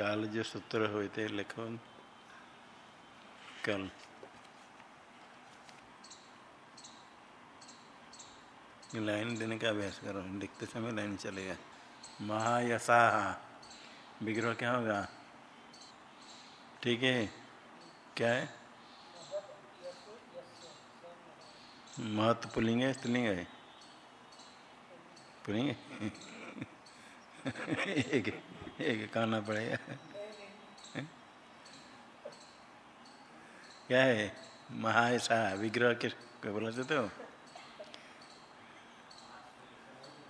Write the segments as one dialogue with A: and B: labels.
A: काल जो सूत्र हुए थे लिखो कल लाइन देने का अभ्यास करो लिखते समय लाइन चलेगा। महायशा विग्रह क्या होगा? ठीक है। क्या है? महत्व पुलिंग है, स्त्रीलिंग है? पुलिंग एक कहना पड़ेगा। क्या है? महायशा विग्रह किस बोला चाहते हो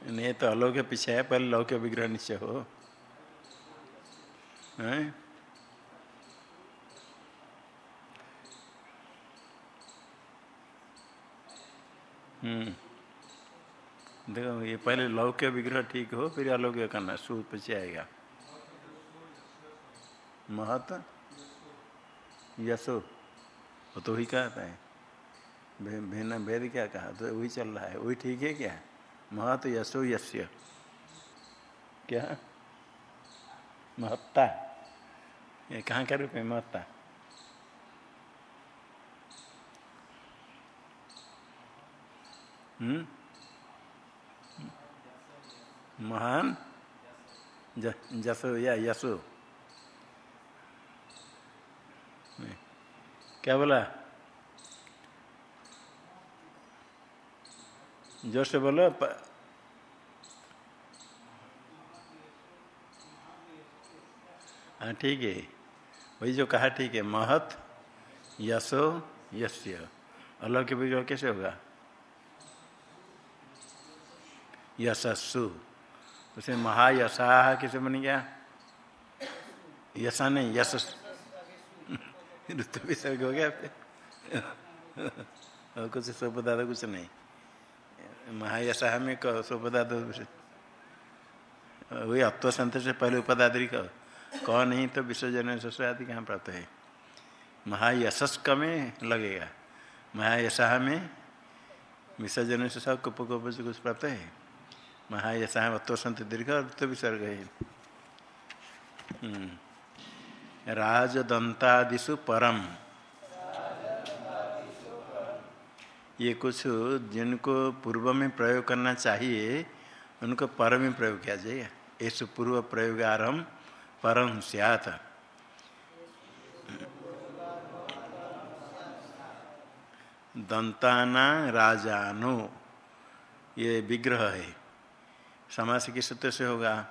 A: नहीं तो अलौक्य पीछे है पहले लौक्य विग्रह निश्चय हो। हैं? हम्म। देखो, ये पहले लौक्य विग्रह ठीक हो, फिर अलौक्य करना सूद पीछे आएगा। महत यशो। वो तो वही कहता है भिन्न भेद क्या कहा? तो वही चल रहा है। वही ठीक है क्या? महत यशो यश्य क्या? महत्ता। ये कहाँ का रूप है महत्ता? हम्म? महान? जसो या यशो। क्या बोला? ज़ोर से बोलो. हाँ ठीक है। वही जो कहा, ठीक है। महत, यशो यश्य अलग के बीच कैसे होगा? यशस्सु। उसे महायशा कैसे बन गया? यशा नहीं यश ऋतु विसर्ग हो गया और कुछ सोपदार्थ कुछ नहीं? महायशा में कहो सोपदार्थ वही अत्व संत से पहले उपदाद्री कहो कह नहीं तो विसर्जन शस्त्र आदि कहाँ प्राप्त है? महायशस्क में लगेगा। महायशा में विसर्जन से सब कुप कुप से कुछ प्राप्त है? महायशा अत्व संत दीर्घ अर्थ विसर्ग है। राजदंतादिशु परम। ये कुछ जिनको पूर्व में प्रयोग करना चाहिए, उनको पर में प्रयोग किया जाएगा ऐसे पूर्व प्रयोग आरंभ परम सियात। दंताना राजानो, ये विग्रह है। समास के सूत्र से होगा।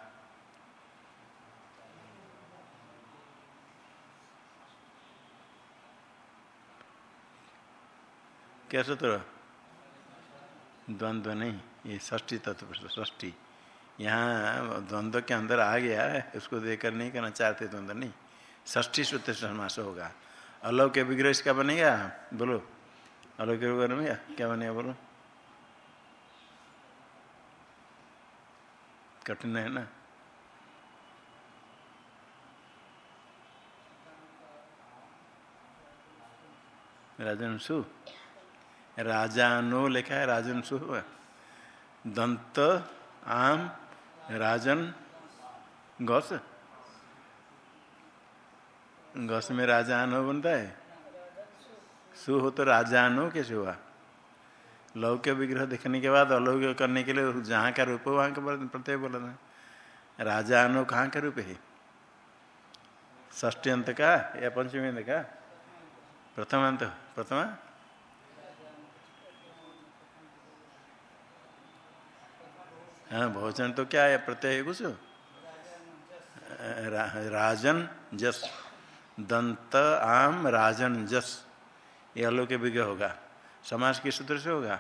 A: क्या सूत्र द्वंद्व नहीं, ये ष्टी तत्व ष्टी यहाँ द्वंद्व के अंदर आ गया उसको देकर नहीं करना चाहते द्वंद्व नहीं। ष्ठी सूत्र समास होगा। अलौक विग्रह इसका बनेगा? बोलो। अलौक विग्रह बनेगा? क्या बनेगा बोलो? कठिन है ना? राजनसु राजानो लिखा है राजनसु दंत, आम, राजन, गौस। गौस में राजानो बनता है। सु हो तो राजानो कैसे हुआ? लौक्य विग्रह देखने के बाद अलौक्य करने के लिए जहाँ का रूप वहाँ का प्रत्यय बोला था। राजानो कहाँ का रूप है? ष्टी अंत का या पंचमी अंत का? प्रथम अंत, प्रथमा हाँ बहुचन तो क्या है? प्रत्यय है कुछ? राजन जस, दंत आम राजन जस, ये अलौक्य विग्रह होगा। समाज के सूत्र से होगा?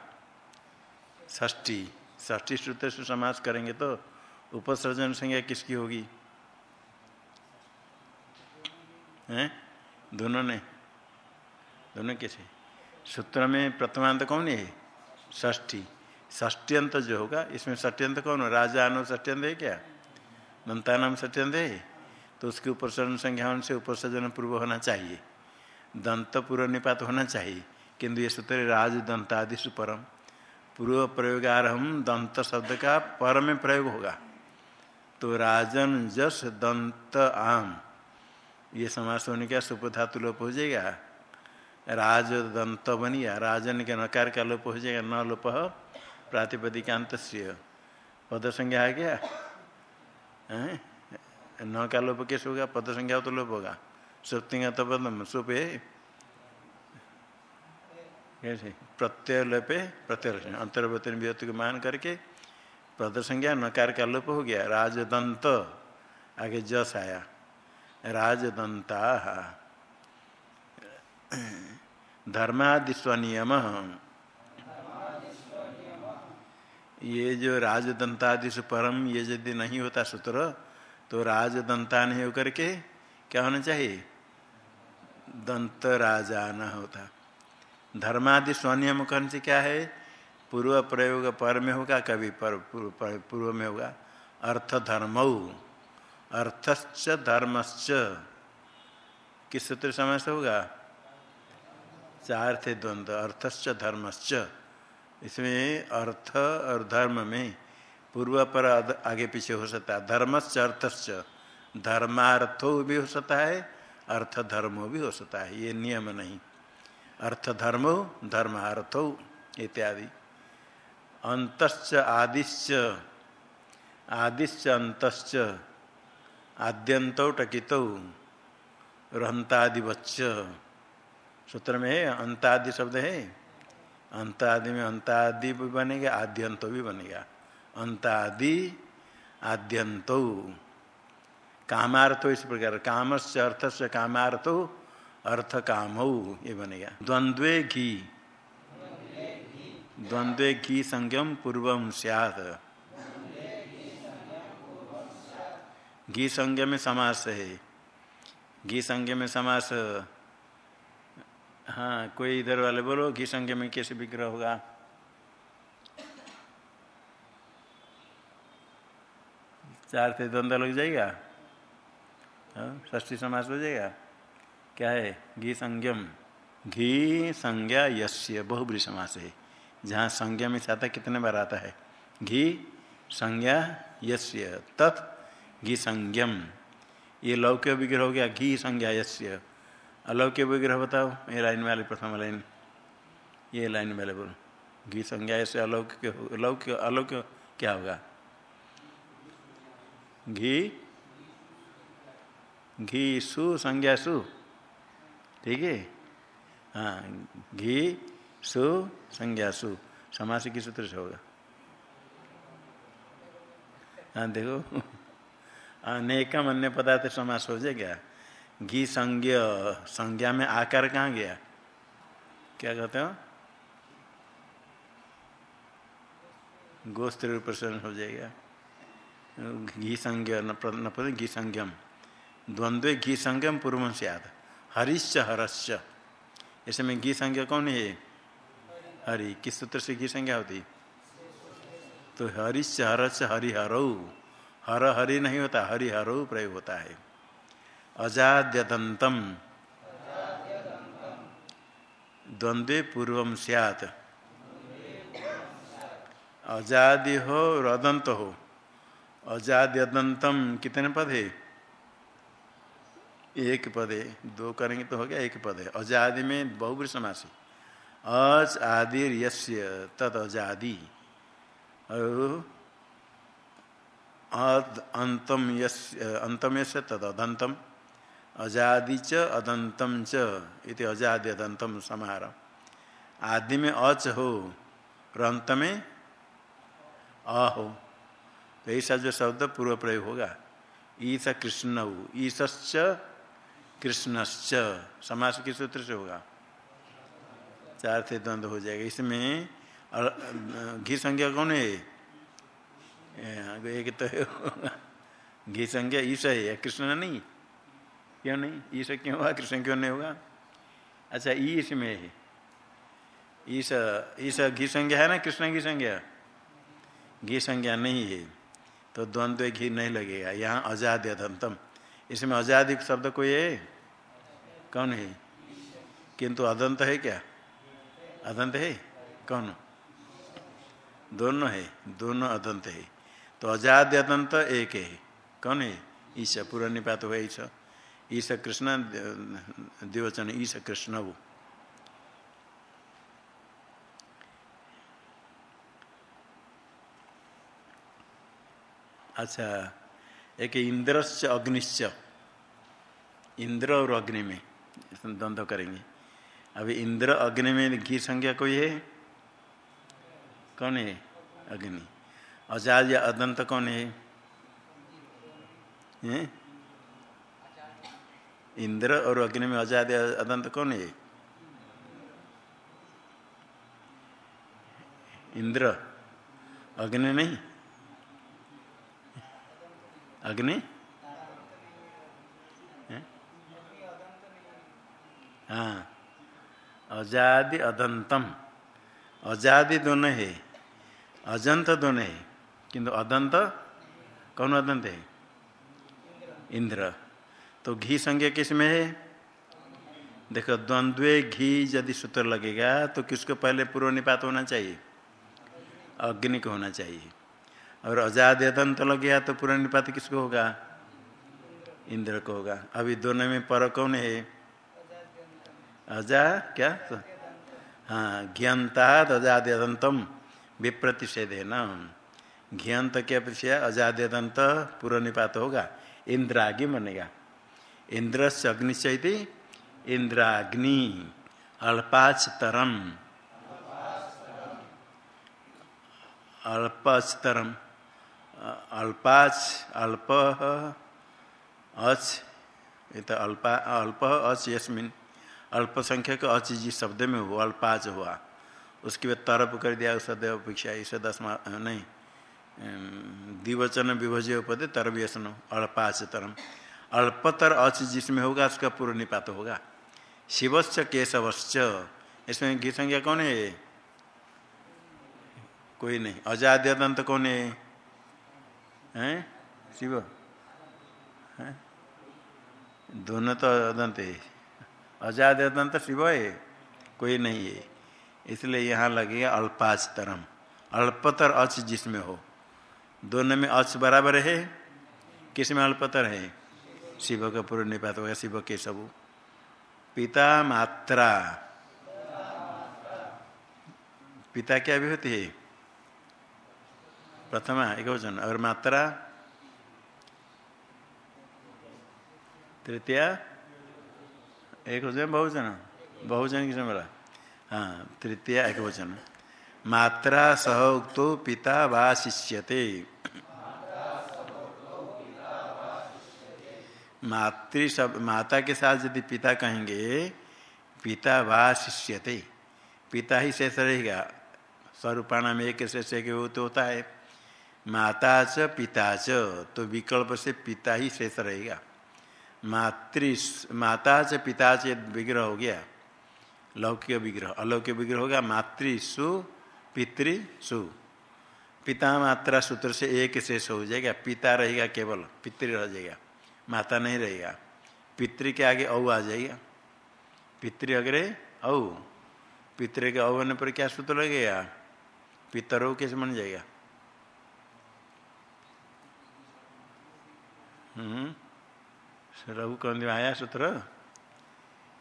A: ष्टी ष्टी सूत्र से समाज करेंगे तो उपसर्जन संज्ञा किसकी होगी? हैं? दोनों ने। दोनों कैसे? सूत्र में प्रथमांत कौन है? ष्ठी ष्ट्यंत जो होगा, इसमें ष्ट्यंत कौन राजा अनु ष्ट्यंत है क्या? दंता नाम ष्ट्यंत है? तो उसके उपसर्जन संज्ञा से उपसर्जन पूर्व होना चाहिए। दंत पूर्व निपात होना चाहिए। किंतु ये सूत्र राज दंतादिशु परम पूर्व प्रयोगारम दंत शब्द का पर में प्रयोग होगा। तो राजन जस दंत आम। ये समास होने का सुप धातु लोप हो जाएगा। राज दंत बनिया। राजन के नकार का लोप हो जाएगा। न लोप प्रातिपदिकांत पद संज्ञा आ गया न का लोप कैसे होगा? पद संज्ञा तो लोप होगा। सुप्तिंग तो पदम, सुप। कैसे प्रत्यय लोपे प्रत्यय अंतर्वतन विहत्व को मान करके पद संज्ञा नकार का लोप हो गया। राजदंत, आगे जस आया। राजदंता। धर्मादि स्वनियम ये जो राजदंतादि से परम, ये यदि नहीं होता सूत्र तो राजदंता नहीं होकर के क्या होना चाहिए? दंत राजा न होता। धर्मादि स्वनियम कौन से क्या है? पूर्व प्रयोग पर में होगा कभी पर, पूर्व में होगा। अर्थ धर्म। अर्थश्च धर्मश्च। किस सूत्र समय से होगा? चार थे द्वंद्व। अर्थश्च धर्मश्च। इसमें अर्थ और धर्म में पूर्व पर आगे पीछे हो सकता है। धर्मश्च अर्थश्च धर्मार्थो भी हो सकता है, अर्थ धर्मो भी हो सकता है। ये नियम नहीं। अर्थ धर्मो, धर्मार्थो इत्यादि। अंतश्च आदिश्च आदिश्च अंतश्च आद्यंत टकित। रहंतादिवच्च सूत्र में है, अंतादि शब्द है। अंतादि में अंतादि भी बनेगा, आद्यंतो भी बनेगा। अंतादि, आद्यंतो। कामार्थो इस प्रकार कामस् अर्थ से कामार्थो अर्थ काम ये बनेगा। द्वंद्वे घी। द्वंद्वे घी संगम पूर्वम सियात। घी संज्ञ में समास है। घी संज्ञ में समास हाँ कोई इधर वाले बोलो घी संज्ञ में कैसे विग्रह होगा? चार थे द्वंद्व लग जाएगा? हाँ, ष्ठी समास हो जाएगा? क्या है? घी संज्ञम। घी संज्ञा यश्य बहुब्री समास। है जहाँ संज्ञा में चाहता कितने बार आता है? घी संज्ञा यश्य तत् घी संज्ञम। ये लौक्य विग्रह हो गया घी संज्ञा यश्य अलौक्य विग्रह बताओ। ये लाइन वाले प्रथम लाइन। ये लाइन वाले बोलो। घी संज्ञा से अलौक्य अलौक्य अलौक्य क्या होगा? घी घी, सु, संज्ञा, सु। ठीक है? हाँ घी, सु, संज्ञा, सु। समास की सूत्र से होगा। हाँ देखो। अनेकम अन्य पदार्थ समास हो जाएगा घी संज्ञ, संज्ञा में आकार कहाँ गया? क्या कहते हो? गोस्त्र प्रसन्न हो जाएगा। घी संज्ञ घी संज्ञम। द्वंद्व घी संज्ञम पूर्व से याद हरिश्च, हरश्च। ऐसे में घी संज्ञा कौन है? हरि। किस सूत्र से घी संज्ञा होती? तो हरिश्च, हरश्च हरिहरऊ हर, हरि नहीं होता, हरिहरो प्रयोग होता है। अजाद्यदंतम द्वंद्वे पूर्व सियात। अजादि हो और अदंत हो। अजाद्यदंतम कितने पद है? एक पद है। दो करेंगे तो हो गया एक पद है। अजादि में बहुब्री समास अज आदि यस्य तद अजादि। और अंतम अंतम यश तदंतम अजादि च अदंतम च इति अजादि अदंतम समार आदि में अच हो, और अंत में अ हो। तो ऐसा जो शब्द पूर्व प्रयोग होगा ईस कृष्ण हो ईश्च कृष्णश्च, समास के सूत्र से होगा। चार थे द्वंद्व हो जाएगा। इसमें घी संज्ञा कौन है? एक तो घी संज्ञा ईश है कृष्ण नहीं? क्यों नहीं? ईश क्यों हुआ? कृष्ण क्यों नहीं होगा अच्छा ई इसमें है। ईश ईश घी संज्ञा है ना? कृष्ण की संज्ञा? घी संज्ञा नहीं है। तो द्वंद्व घी नहीं लगेगा। यहाँ अजाद अदंतम इसमें अजाद शब्द कोई है? कौन है? किंतु अदंत है क्या? अदंत है? कौन? दोनों है। दोनों अदंत है। तो अजाद अदंत एक है। कौन है? ईशा, पूरा निपात हुआ ईशा। ईश कृष्ण द्विवचन ईश कृष्ण वो। अच्छा एक इंद्रश्च अग्निश्च इंद्र और अग्नि में द्वंद्व करेंगे। अभी इंद्र अग्नि में घी संज्ञा कोई है? कौन है अग्नि? अजाज या अदंत कौन है, है? इंद्र और अग्नि में अजाद अदंत कौन है? इंद्र। अग्नि नहीं? अग्नि? हाँ? अजादि अदंतम। अजादि दोनों है। अजंत दोनों है। किंतु अदंत कौन अदंत है? इंद्र। तो घी संज्ञा किसमें है? देखो, द्वंद्वे घी यदि सूत्र लगेगा तो किसको पहले पूर्व निपात होना चाहिए? अग्नि को होना चाहिए। और अजाद अदंत लग गया तो पूर्व निपात किसको होगा? इंद्र को होगा। अभी दोनों में पर कौन है? अजा, क्या? हाँ घ्यंता अजाद्यदंतम विप्रतिषेध है न घ्यंत के अपेक्षा अजाद्यदंत पूर्व निपात होगा। इंद्राग्नि बनेगा। इंद्र से अग्निश्चि इंद्राग्नि अल्पाचतरम अल्पचतरम अल्पाच अल्प अच तो अल्पा, अल्प अच यस्मिन। अल्पसंख्यक अच जिस शब्द में हुआ अल्पाच हुआ। उसके बाद तरप कर दिया सदैव अपेक्षा इसे दसवा नहीं द्विवचन विभजय पद तरव्यसन अल्पाच तरम अल्पतर अच जिसमें होगा, उसका पूर्व निपात होगा। शिवश्च केशवश्च। इसमें घी संज्ञा कौन है? कोई नहीं। अजाद्यदंत कौन है? हैं? शिव। हैं? दोनों तो अदंत है। अजाद्यदंत शिव है? कोई नहीं है। इसलिए यहाँ लगेगा अल्पाच तरम अल्पतर अच जिसमें हो। दोनों में अच बराबर है? किसमें अल्पतर है? शिव का पूर्व निपात होगा शिव के सब। पिता मात्रा। पिता क्या भी होती है? प्रथमा, एक वचन और मात्रा। तृतीया, एक वचन, बहुवचन। बहुवचन किसमें बोला? हाँ तृतीया, एक वचन। मात्रा सह उक्तो पिता वा शिष्यते। मातृ सब माता के साथ यदि पिता कहेंगे, पिता वा शिष्यते। पिता ही शेष रहेगा। स्वरूपाणा में एक शेष एक तो होता है। माता च, पिता च तो विकल्प से पिता ही शेष रहेगा। मातृ माता च, पिता च विग्रह हो गया। लौकिक विग्रह, अलौकिक विग्रह होगा। मातृसु पितृसु पिता मात्रा सूत्र से एक शेष हो जाएगा। पिता रहेगा केवल, पितृ रह जाएगा। माता नहीं रहेगा। पितृ के आगे औ आ जाएगा पितृ अग्रे औ। पितृ के औ होने पर क्या सूत्र लगेगा? पितरो कैसे बन जाएगा। हम्म। रघु कौन आया सूत्र?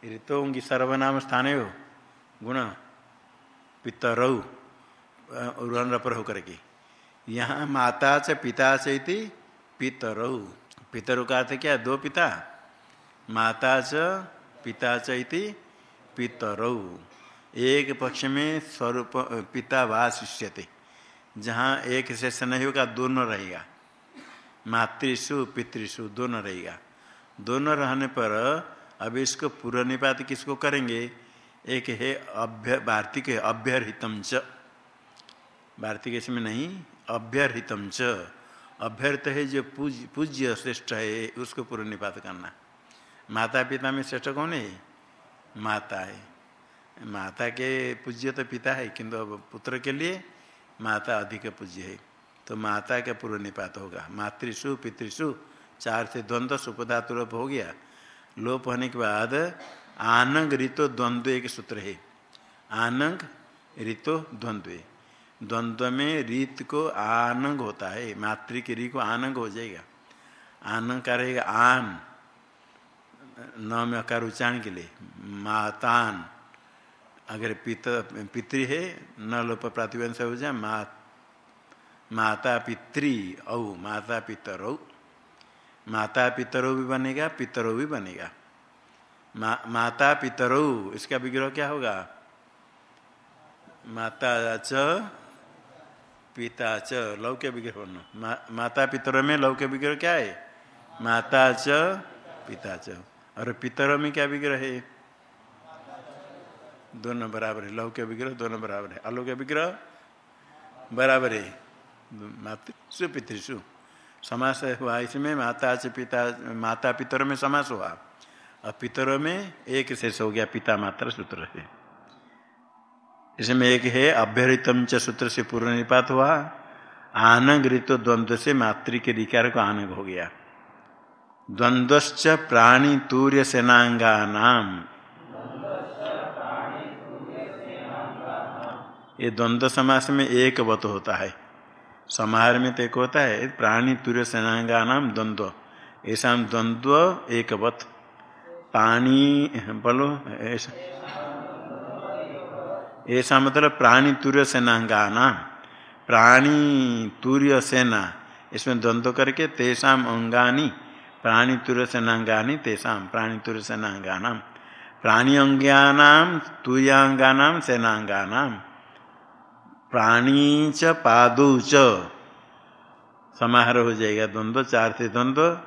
A: ऋतोंगी सर्वनाम स्थान हो। गुण। पितरऊ उर्वन पर होकर के। यहाँ माता च पिता से पितरऊ पितरऊ का अर्थ क्या दो पिता। माता च, पिता चैति पितरऊ एक पक्ष में स्वरूप, पिता वा शिष्यते। जहाँ एक शेष नहीं होगा, दोनों रहेगा। मातृसु पितृसु दोनों रहेगा। दोनों रहने पर अब इसको पूर्व निपात किसको करेंगे? एक है अभ्य, वार्तिक अभ्यर्तम च। वार्तिक इसमें नहीं अभ्यर्तम च। अभ्यर्थ है जो पूज, पूज्य श्रेष्ठ है उसको पूर्व निपात करना। माता पिता में श्रेष्ठ कौन है? माता है। माता के पूज्य तो पिता है किंतु अब पुत्र के लिए माता अधिक पूज्य है। तो माता का पूर्व निपात होगा। मातृशु पितृसु चार से द्वंद्व सुपधातुरप हो गया। लोप होने के बाद आनंग ऋतो द्वंद्व एक सूत्र है। आनंग ऋतो द्वंद्व। द्वंद्व में रीत को आनंग होता है मातृ की री को आनंग हो जाएगा। आनंग का रहेगा आन न में अकार उच्चारण के लिए। मातान अगर पित पितृ है न लोप प्रातिवंश हो जाए मा माता पितृ औ माता पितरौ। माता पितरौ भी बनेगा पितरौ भी बनेगा। मा, माता पितरौ इसका विग्रह क्या होगा? माता च पिता च लौक्य विग्रह मा, माता पितर में लौक्य विग्रह क्या है? माता च पिता च। और पितर में क्या विग्रह है? दोनों बराबर है। लौक्य विग्रह दोनों बराबर है। अलौक्य विग्रह बराबर है। मातृसु पितृसु समास हुआ इसमें माता च पिता माता पितर में समास हुआ। और पितरों में एक शेष हो गया पिता मात्र सूत्र है। इसमें एक है, अभ्यरितम च सूत्र से पूर्व निपात हुआ। आनंग ऋतु द्वंद्व से मातृ के अधिकार को आनंग हो गया। द्वंद्वश्च प्राणी तूर्य सेनांगा नाम ये द्वंद्व समास में एक वत होता है। समाहार में तो एक होता है, प्राणी तूर्य सेनांगा नाम द्वंद्व। ऐसा द्वंद्व एक वत। पानी, बोलो, ऐसा ऐसा मतलब प्राणी तूर्य सेनांगा नाम प्राणी तूर्य सेना, इसमें द्वंद्व करके तेषाम अंगानी, प्राणी तूर्य सेनांगानी तेषाम प्राणी तूर्य सेनांगानाम प्राणी अंगानाम तुयांगानाम सेनांगानाम प्राणी च, पादौ च। समाहार हो जाएगा द्वंद्व, चार थे द्वंद्व।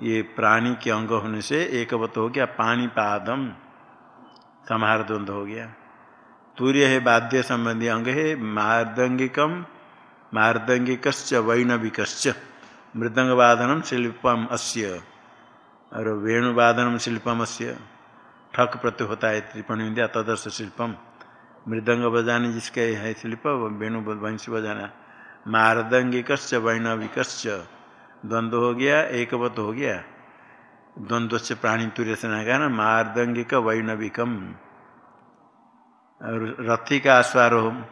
A: ये प्राणी के अंग होने से एक एकवत हो गया पानी पादम समाहार द्वंद्व हो गया। तूर्य है बाध्य संबंधी अंग है मार्दंगिकम मार्दंगिक वैनविक मृदंग वादनम शिल्पम अस्य। और वेणुवादनम शिल्पम अस्य। ठक प्रत्यु होता है, त्रिपणी विद्या तदर्श शिल्पम। मृदंग बजाने जिसके है शिल्प वेणु वंश बजाना मार्दंगिक वैनविक द्वंद्व हो गया, एकवत हो गया। द्वंद्व से प्राणी तुर्य से ना मार्दंगिक वैनविकम और रथी का अश्वारोह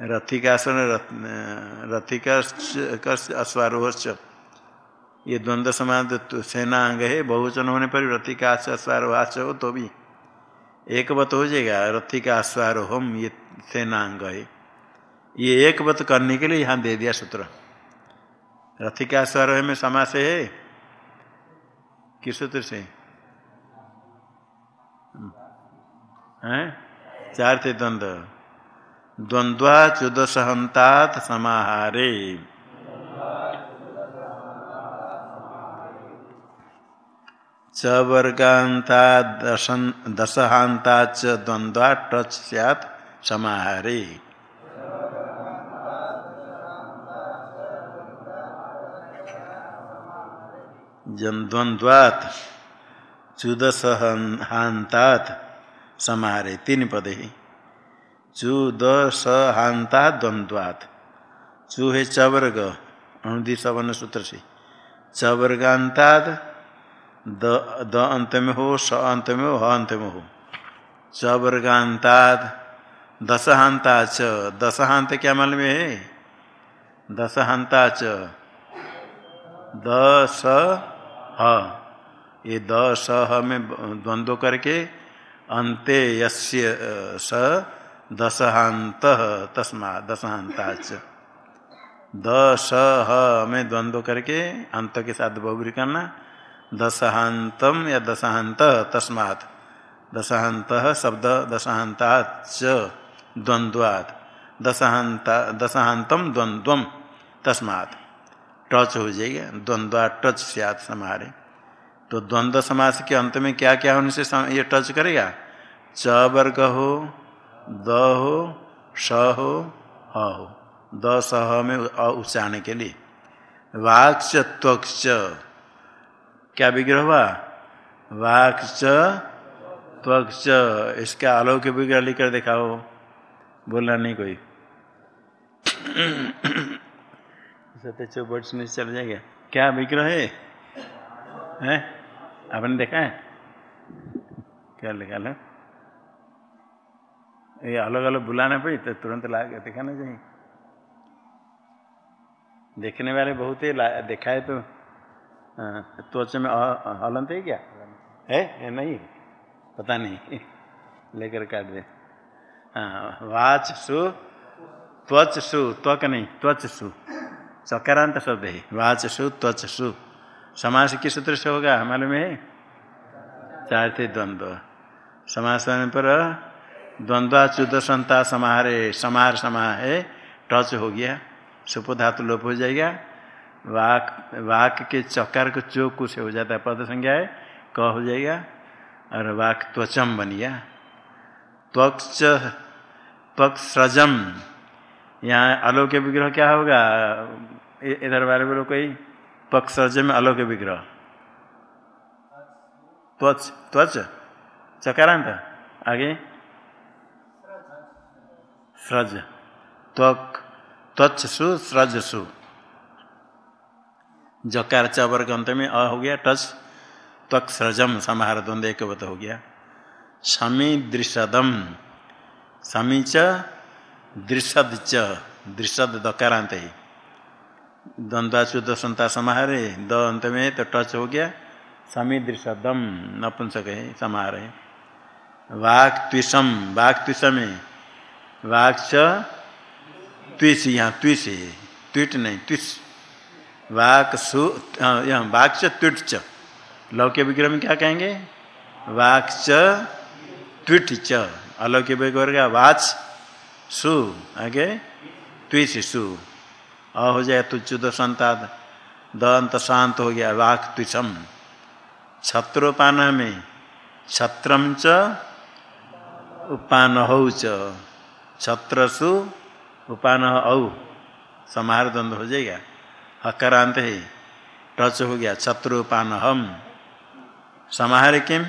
A: रथी का आसन रथी का अश्वारोह ये द्वंद्व समाज, सेना अंग है, बहुवचन होने पर रथी का अश्वारोहाच हो तो भी एक बत हो जाएगा। रथी का अश्वारोहम ये सेना अंग है। ये एक बत करने के लिए यहाँ दे दिया सूत्र। रथी का अश्वारोह में समास है? किस सूत्र से? हैं? चार थे द्वंद्व। द्वंद्वा चुदसहंतात समाहारे। च वर्गांता दशन दशहांता च द्वंद्वा टच सैत समाहारे। जन द्वंद्वात चुदसहांतात समाहारे तीन पद ही। चु द, स हांता द्वंद्वात चु है चवर्ग अनुदि सवन सूत्र से। चवर्गांताद द द अंत में हो, स अंत में हो, ह अंत में हो। चवर्गांताद दशहांता च। दशहांत क्या मालूम है? दशहांता च। द, स, ह। ये द, स, ह में द्वंद्व करके अंते यस्य स दशहांत तस्मा दशहांताच दस में द्वंद्व करके अंत के साथ बहुबरी करना। दशहांतम या दशहांत तस्मात्। दशहांत शब्द दशहांताच द्वंद्वात्। दशहांता दशहांतम द्वंद्वम तस्मात्। टच हो जाएगा, द्वंद्वा टच सियात समारे तो द्वंद्व समास के अंत में क्या क्या होने से ये टच करेगा? च वर्ग हो द हो स, हो ह हो द स ह में उच्चारण के लिए। वाक्च त्वक्ष क्या विग्रह हुआ? वाक्च त्वक्ष इसका अलौकिक विग्रह लिखकर दिखाओ। बोलना नहीं कोई। सत्य चौबट से चल जाएगा। क्या विग्रह हैं? आपने देखा है? क्या लिखा लो ये अलग अलग बुलाना पड़ी तो तुरंत ला के दिखाना चाहिए। देखने वाले बहुत ही देखा है तो त्वच में हलंत है क्या? है? है नहीं? पता नहीं। लेकर काट दे। हाँ वाच सु, त्वच सु, त्वक नहीं, त्वच सु। चक्रांत शब्द है। वाच सु, त्वच सु। समास किस सूत्र से होगा मालूम है? चार थे द्वंद्व। समास होने पर द्वंद्वा संता समाहारे समार समाह है, टच हो गया सुप धातु लोप हो जाएगा, वाक वाक के चकार को चोक से हो जाता है, पद संज्ञा है, क हो जाएगा, और वाक त्वचम बन गया। त्वक्ष त्वक्सृजम यहाँ अलौक्य विग्रह क्या होगा? इधर बारे बोलो कोई। त्वक्सृज में अलौक्य विग्रह। त्वच त्वच? चकारांत? आगे? स्रज। त्वक, त्वचसु सृजसु जकार चबर अंत में अ हो गया, टच। त्वक, स्रजम, समाहार द्वंद्व एक हो गया। समी दृषदम समी च दृषद च। दृषद दकारांत है। द्वंद्वाचुद संता समाहार द अंत में तो टच हो गया समी दृषदम नपुंसक है समाहार। है वाक त्विषम वाक त्विषम है वाक त्विष यहाँ त्विष है त्विट नहीं, त्विष। वाक सु यहाँ वाक त्विट च लौक्य विग्रह में क्या कहेंगे? वाक च ट्विट च अलौक्य विग्रह वाच सु, आगे त्विश सु। अ हो जाए तुच्युत संताद। दंत शांत हो गया वाक त्विषम छत्रोपान में छत्रम च उपान हौ छत्रसु उपान औ। समाहार द्वंद्व हो जाएगा। हकारांत है। टच हो गया छत्रोपान हम समाहार किम?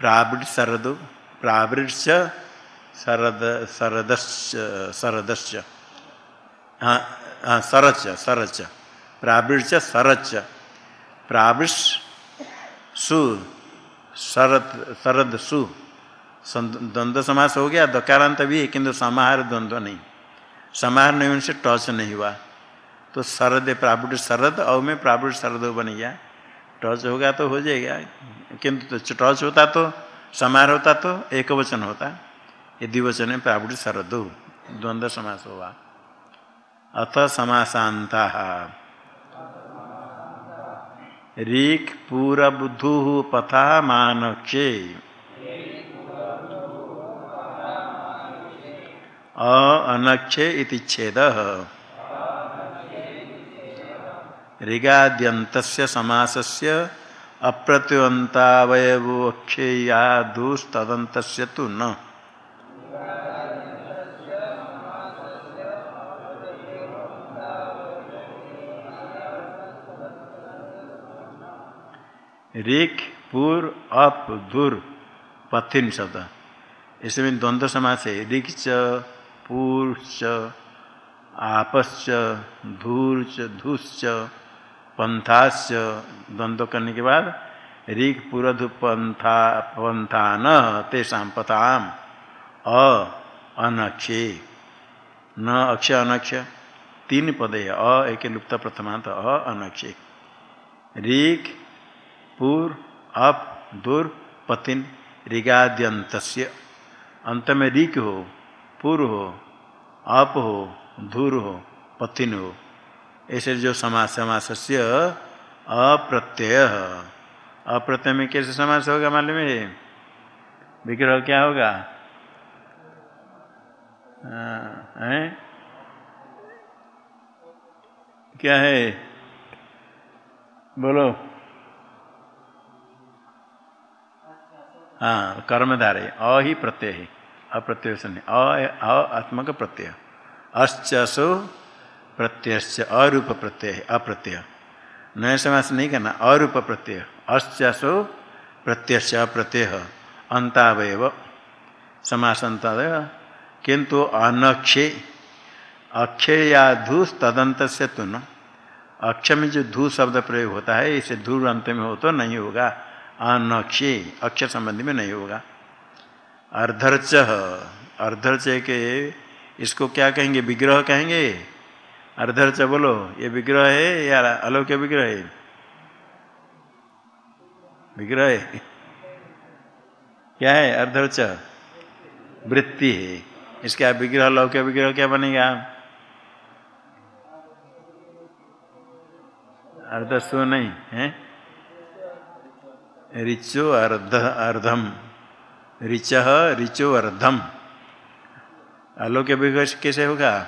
A: प्रावृत शरद। प्रावृत शरद शरदस्य शरदस्य हाँ सरच सरच प्रावृत सरच प्रावृष सु शरद शरद सु। द्वंद्व समास हो गया दकारांत भी है, किंतु समाहार द्वंद्व नहीं। समाहार नहीं उनसे टच नहीं हुआ। तो शरद प्रावुट शरद और में प्रावुट शरद बन गया। टच होगा तो हो जाएगा, किंतु तो टच होता तो समार होता तो एक वचन होता। ये द्विवचन है प्रावुट शरद द्वंद्व समास हुआ अथ समासांता ऋख पूरबुधु पथा मानक्षे अनक्षे इति छेद। ऋगाद्यंत समासस्य अप्रत्यवंतावयवोक्षेयादुस्तदंत तो न। ऋख पूर अप धुर पथिन शब्द इसमें द्वंद्व समास है ऋख च पूर आपश्च धूर च धूश्च पंथाश्च द्वंद्व करने के बाद ऋग पुरधु पंथा पंथा न तेषा पथाम अ अनक्षे न अक्ष अनक्ष तीन पद अ एक लुप्त प्रथमांत अ अनक्षे ऋग पूर अप दुर पतिन ऋगाद्यंत अंत में ऋक हो पूर्व हो, अप हो, धूर हो, पतिन हो। ऐसे जो समास समास से अप्रत्यय। अप्रत्यय में कैसे समास होगा मालूम है? विग्रह क्या होगा? है? क्या है? बोलो। हाँ कर्मधारे अ ही प्रत्यय है अप्रत्यय से नहीं अ आत्मक प्रत्यय अश्चसो प्रत्यय अरूप प्रत्यय है अप्रत्यय नए समास नहीं करना अरूप प्रत्यय अश्चासो प्रत्यय अप्रत्यय अंतावय समास किंतु अनक्षे अक्षय या धू तदंत से तुन अक्ष में जो धू शब्द प्रयोग होता है इसे धूर अंत में हो तो नहीं होगा अनक्षे अक्षर संबंधी में नहीं होगा। अर्धर्च अर्धर्च के इसको क्या कहेंगे? विग्रह कहेंगे? अर्धर्च बोलो, ये विग्रह है या अलौक्य विग्रह है? विग्रह है। क्या है? अर्धर्च। वृत्ति है। इसका विग्रह लौक्य विग्रह क्या बनेगा? अर्धस्व नहीं, है? ऋचो अर्ध अर्धम। ऋच ऋचो अर्धम आलोक्य विग्रह कैसे होगा?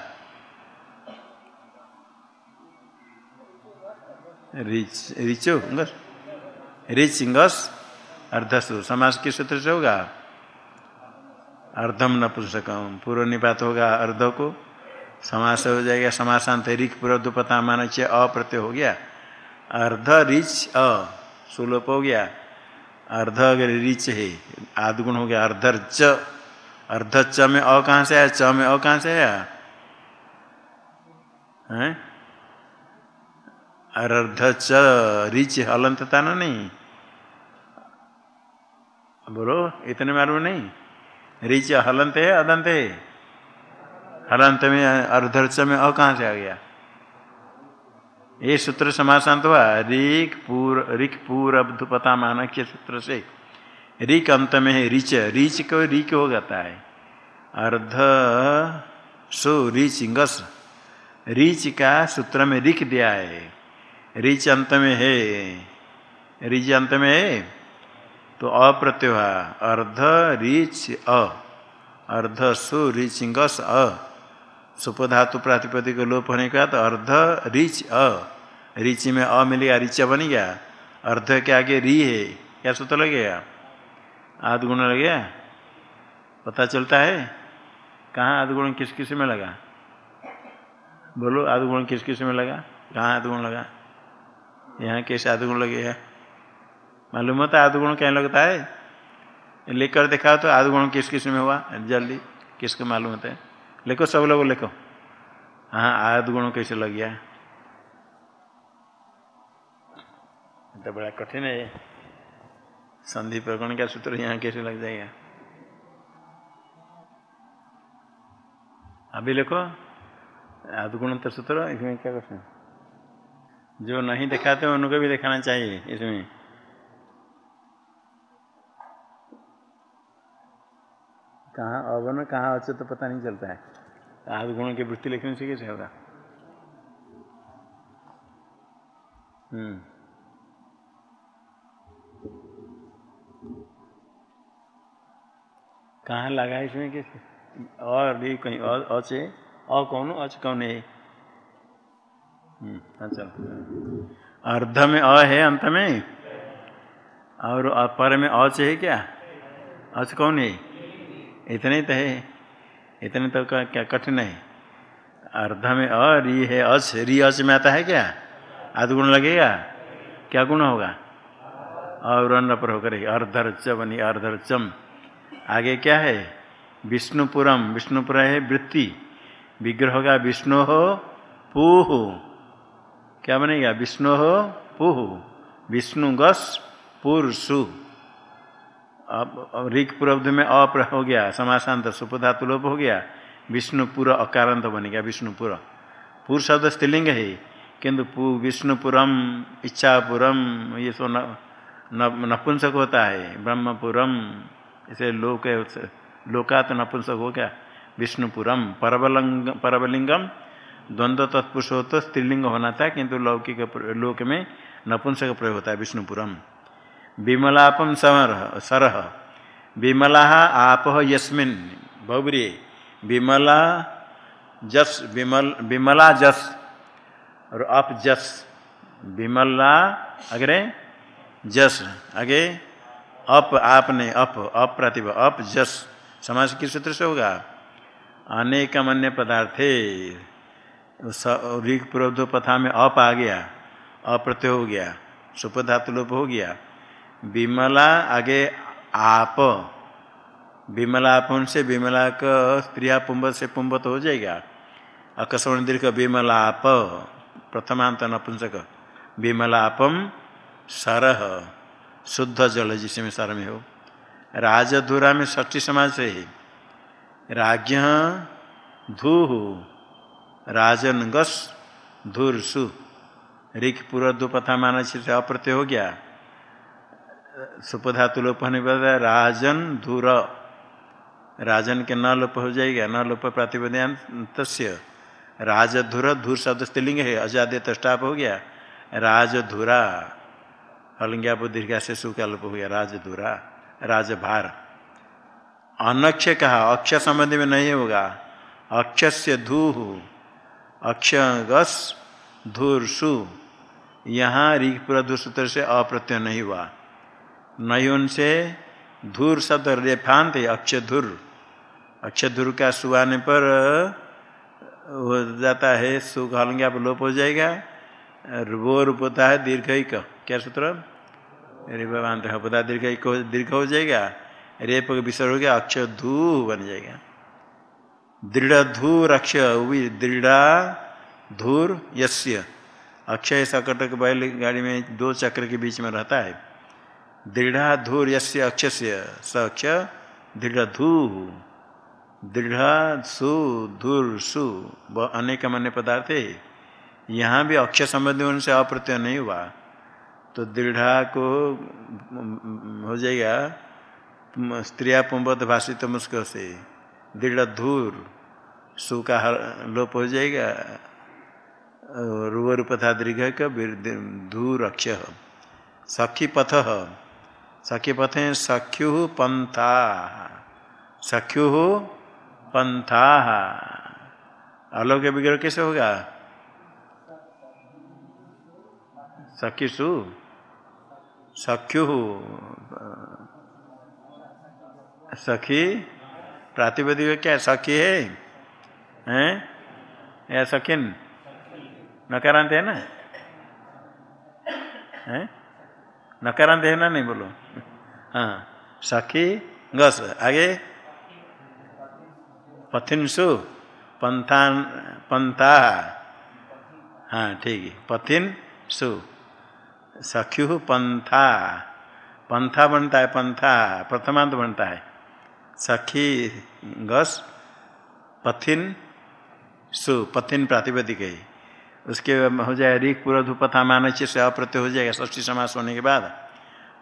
A: रिच रिचो रिच इंगस अर्धसु समाज के सूत्र से होगा? अर्धम न नपुंसकम पूर्व निपात होगा अर्ध को। समास हो जाएगा समासांत। रिक पूर्व पता मान चे अप्रत्यय हो गया। अर्ध रिच अ। सुलोप हो गया। अर्ध अगर रिच है, आदगुण हो गया, अर्धर च। अर्ध च में अ कहाँ से आया? च में अ कहाँ से आया? है? अर्ध च, रिच हलंत था ना नहीं? बोलो, इतने मालूम नहीं? रिच हलंत है, अदंत है? हलंत में अर्धर्च में अ कहाँ से आ गया? ये सूत्र समासांत हुआ। रिक पूर रिक पूर अब्धुपता मानक के सूत्र से। रिक अंत में है रिच रिच को रिक हो जाता है। अर्ध सो रिच गस रिच का सूत्र में रिक दिया है। रिच अंत में है। रिच अंत में है। तो अप्रत्यय। अर्ध रिच अ। अर्ध सु रिचिंगस अ। सुपधातु प्रातिपदिक लोप होने का तो अर्ध रिच अ। रिच में अ मिलेगा रिच बन गया, अर्ध के आगे री है, क्या सूत्र लगेगा आध गुण लगे पता चलता है? कहाँ आध गुण किस किसमें लगा? बोलो, आध गुण किस किसमें लगा? कहाँ आध गुण लगा? यहाँ कैसे आध गुण लगेगा मालूम होता आध गुण क्या लगता है? लेकर देखा तो आध गुण किस किसमें हुआ? जल्दी, किसको मालूम होता है? लिखो, सब लोग लिखो। हाँ आध गुण कैसे लग गया? तो बड़ा कठिन है। संधि प्रकरण का सूत्र यहाँ कैसे लग जाएगा? अभी लिखो। आधगुण तो सूत्र, इसमें क्या करते जो नहीं दिखाते उनको भी दिखाना चाहिए इसमें। कहाँ अवन कहाँ अच्छे तो पता नहीं चलता है। गुणों की वृत्ति लिखने से कैसे होगा? हम्म। कहाँ लगा इसमें कैसे और भी कहीं और अचे और कौन अच कौन है अच्छा। अर्ध में अ है, अंत में? और पर में अच है क्या? अच कौन है इतने तो है। इतने तो का क्या कठिन है? अर्ध में अ, री है अच री अच में आता है क्या? आध गुण लगेगा? क्या गुण होगा? और अन्न पर होकर अर्धर च बनी अर्धर चम आगे क्या है? विष्णुपुरम। विष्णुपुर है वृत्ति। विग्रह होगा विष्णु हो पूह। क्या बनेगा? विष्णु हो पूह। विष्णु गस पुरसु अब ऋक पूर्वध में अप हो गया, समासांत सुपधातुलोप हो गया, विष्णुपुर अकारांत बनेगा विष्णुपुर। पुर शब्द स्त्रीलिंग है, किंतु विष्णुपुरम, इच्छापुरम, ये सो नपुंसक होता है, ब्रह्मपुरम इसे लोक लोका तो नपुंसक हो गया विष्णुपुरम परबलिंग परबलिंगम द्वंद्व तत्पुरुष हो तो स्त्रीलिंग होना था, किंतु लौकिक लोक में नपुंसक प्रयोग होता है, विष्णुपुरम। विमलापम समर सरह। विमला आप यस्मिन बहुब्री विमला जस, विमल, विमला जस, और अप जस। विमला, अग्रे, जस, आगे अप आपने अप अप प्रतिभ अप, जस। समाज किस सूत्र से होगा? अनेक अन्य पदार्थे ऋग पूर्व पथा में अप आ गया, अप्रत्यय हो गया, सुपधातु लोप हो गया। विमला आगे आप। विमलापन से विमला का, स्त्रिया पुंब से पुंब तो हो जाएगा। अकस्मण दीर्घ विमलाप प्रथमांत नपुंसक। विमलापम सरह। शुद्ध जल जिसमें सर में हो। राजधुरा में ष्ठी समाज से है। राज्य धू राजन गस धुर सु ऋख पूर्व माना से अप्रत्यय हो गया। सुपधातु लोप होने पर राजन धूर। राजन के न लोप हो जाएगा, न लोप प्रतिपद्यांत राजधुर धूर शब्द स्त्रीलिंग है अजाद्य तष्टाप हो गया। राजधुरा। हलिंग्याप दीर्घा से सुखा लोप हो गया राजधुरा राजभार। अनक्ष कहा अक्ष संबंधी में नहीं होगा। अक्ष से धू अक्ष गस धूर सु यहाँ ऋगपुर धूर से अप्रत्यय नहीं हुआ। नहीं उनसे धूर शब्द रेफांत है अक्षधुर अक्षधुर का सुहाने पर हो जाता है, सुख हलेंगे आप लोप हो जाएगा। वो रूप होता है, दीर्घ ही क्या सूत्र? रिभांत पता दीर्घ एक दीर्घ हो जाएगा। रेप विसर हो गया अक्ष धू बन जाएगा। दृढ़ धूर अक्ष दृढ़ा धूर यस्य। अक्षय सकटक बैल गाड़ी में दो चक्र के बीच में रहता है। दृढ़ा धूर यस्य अक्ष से स दृढ़ धू। दृढ़ सु, धूर सु अनेक अन्य पदार्थ है। यहाँ भी अक्ष संबंधी उनसे अप्रत्यय नहीं हुआ। तो दृढ़ा को हो जाएगा स्त्रिया पुम्बत भाषित मुस्क से, दृढ़ धूर सु का लोप हो जाएगा रूप रूप था दीर्घ का धूर अक्ष सखी पथ सखी पथ सख्यु पंथा। सख्यु पंथा। अलौक्य विग्रह कैसे होगा? सखीसु सख्यु सखी, प्रातिपदिक क्या सखी है। हैं? या सखिन? नकारांत है ना? हैं? नकारांत है ना? नहीं बोलो। हाँ। सखी, गस, आगे। पथिनसु पंथान, पंथा। हाँ ठीक है। पथिन सु सख्यु पंथा। पंथा बनता है, पंथा। प्रथमांत बनता है। सखी गस, पथिन, सु, पथिन प्रातिपदिक है। उसके हो जाए रिक पूर्व धूपथा मानच से अप्रत्य हो जाएगा ष्ठी समास होने के बाद।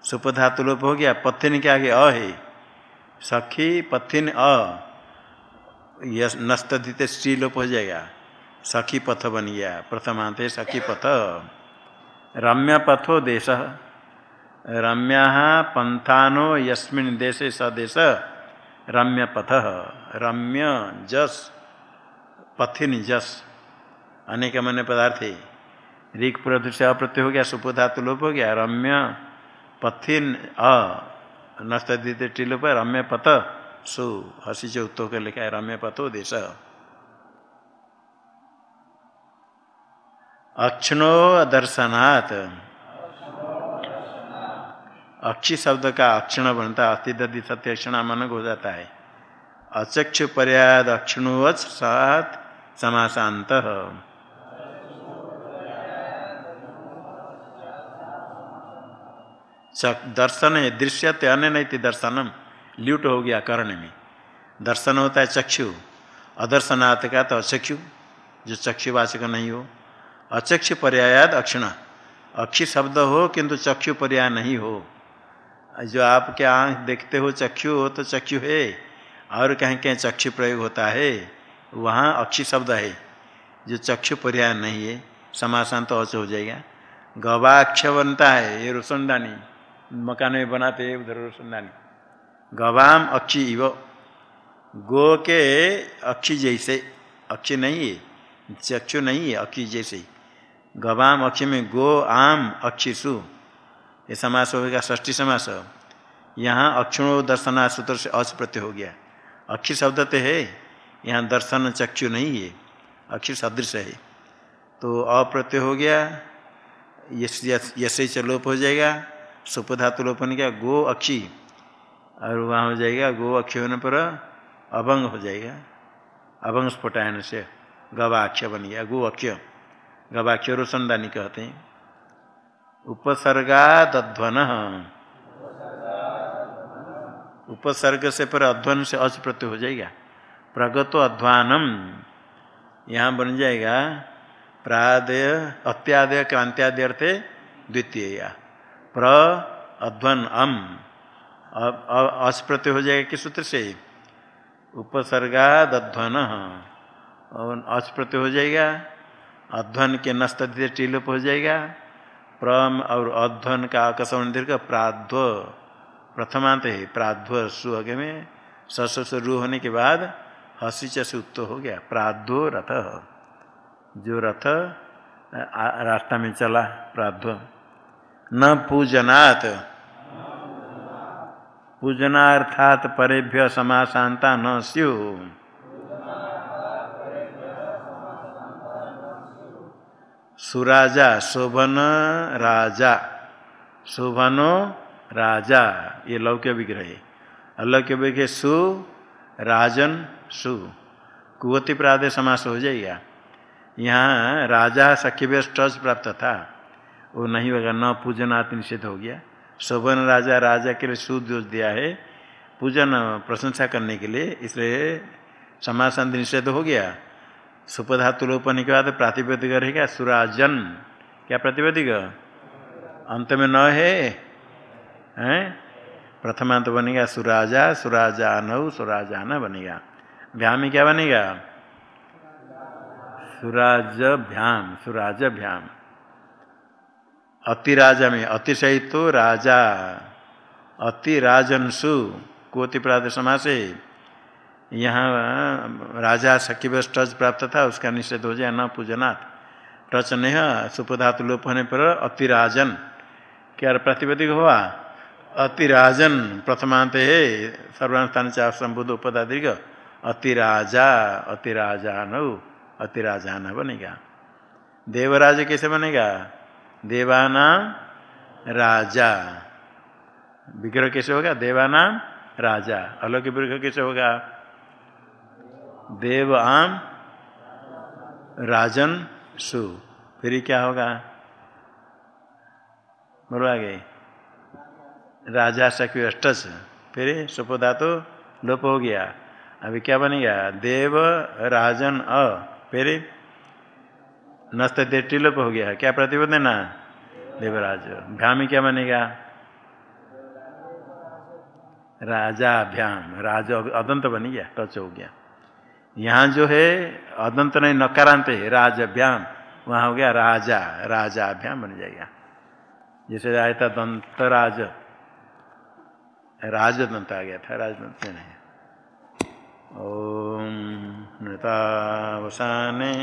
A: सुपधातु लोप हो गया, पथिन के आगे अ है। सखी, पथिन, अ। यस, नस्तधित, स्त्री हो जाएगा। सखी पथ बन गया, प्रथमांत है, सखी पथ। रम्य पथो देश। रम्या पंथानो यस्मिन देशे सदेश रम्य पथ रम्य जस, पथिन जस। अनेक मन पदार्थ। ऋग प्रदूष से अप्रत्यय हो गया सुपोधातु लोप हो गया। रम्य पथिन अ नष्ट टिलो पर रम्य पथ सु, हसी जो उत्तो लिखा है रम्य पथो देश। अक्षणो दर्शनात्। अक्षी शब्द का अक्षण बनता, अतिदधि सत्य क्षण मन हो जाता है। अचक्ष पर्याद अक्षणोवच सात समासांत दर्शन है, दृश्य अन्य नहीं थी दर्शनम, ल्यूट हो गया कर्ण में। दर्शन होता है चक्षु अदर्शनाथ का तो अचक्षु जो चक्षुवाचक नहीं हो। अचक्षु पर्यायाद अक्षण। अक्षी शब्द हो, किंतु चक्षु पर्याय नहीं हो। जो आप क्या आँख देखते हो चक्षु हो तो चक्षु है। और कहीं कहीं चक्षु प्रयोग होता है। वहाँ अक्षी शब्द है। जो चक्षु पर्याय नहीं है, समासान तो अच हो जाएगा। गवाक्ष बनता है, ये रोशनदानी मकान में बनाते हैं, उधर रोशनदानी गवाम अक्षी इव। गो के अक्षी जैसे। अक्षी नहीं है, चक्षु नहीं है, अक्षी जैसे। गवाम अक्षी में गो आम अक्षिसु। ये समास होगा ष्ठी समास। यहाँ अक्षणो दर्शना सूत्र से अच प्रत्यय हो गया। अक्षी शब्द तो है, यहाँ दर्शन चक्षु नहीं है, अक्षी सदृश है। तो अप्रत्यय हो गया, यश लोप हो जाएगा सुपधातु लोपन क्या गो अक्षी, और वहाँ हो जाएगा गो अक्षी होने पर अभंग हो जाएगा, अभंग स्फुटायन से गवाक्ष बन गया, गो अक्ष गवाक्ष रोशनदानी कहते हैं। उपसर्गाध्वन उपसर्ग से पर अध्वन से अच प्रत्यय हो जाएगा। प्रगतो अध्वानम। यहाँ बन जाएगा प्रादय, अत्यादय क्रांत्यादय अर्थ द्वितीय प्र अध्वन अम। अस्प्रत्य हो जाएगा किस सूत्र से? उपसर्गाद अध्वन। और अस्प्रत्य हो जाएगा अध्वन के नस्त टीलोप हो जाएगा। प्रम और अध्वन का आकर्षण दीर्घ प्राध्व, प्रथमांत है, प्राध्व सु में। सस रू होने के बाद हसी से उत्त हो गया, प्राध्व रथ। जो रथ रास्ता में चला, प्राध्व। न पूजनात्। पूजनार्थात परेभ्य समाशांता न स्यु। सुराजा, शोभन राजा। शोभनो राजा, ये लौक्य विग्रह है। अलौक्य विग्रह सु, राजन, सु। कुवती प्रादे समास हो जाएगा। यहाँ राजा सख्य टच प्राप्त था। वो नहीं होगा, न पूजनात् निषेध हो गया। शोभन राजा राजा के लिए सुदोष दिया है पूजन प्रशंसा करने के लिए, इसलिए समासांत निषेध हो गया। सुपधातु लोपने के बाद प्रातिपदिक रहेगा सुराजन। क्या प्रतिपदिक? अंत में न है प्रथमांत बनेगा सुराजा सुराजा नौ सुराजा न बनेगा भ्याम क्या बनेगा? सुराज भ्याम सुराज भ्याम अतिराजा में अतिशयित तो राजा। अतिराजनसु कोति प्रात समासे। है यहाँ, राजा सखीवश टच प्राप्त था, उसका निषेध हो जाए, न पूजनाथ टच नहीं सुपधातु लोप होने पर अतिराजन। क्या प्रतिपदिक हुआ? अतिराजन प्रथमांत है, सर्वानुष्ठान चाह संबुद्ध उपदा दीर्घ अतिराजा अतिराजा नौ अतिराजा न बनेगा। देवराज कैसे बनेगा? देवानाम राजा। विग्रह कैसे होगा? देवानाम राजा। अलौक विग्रह कैसे होगा? देव आम राजन सु। फिर क्या होगा? बोलो आगे राजा सखी अष्टस। फिर सुपदा तो लोप हो गया। अभी क्या बनेगा? देव राजन अ। फिर नस्त टिलोप हो गया। क्या प्रतिबद्ध ना देवराज। भ्याम क्या बनेगा? राजा भ्याम राज अदंत बन गया, टच हो गया। यहाँ जो है, अदंत नहीं, नकारांत है, राजभ्याम। वहाँ हो गया राजा राजा भ्याम बन जाएगा। जैसे आया था दंत राज, राजदंत आ गया था, राजदंत नहीं ओम नृतावसाने।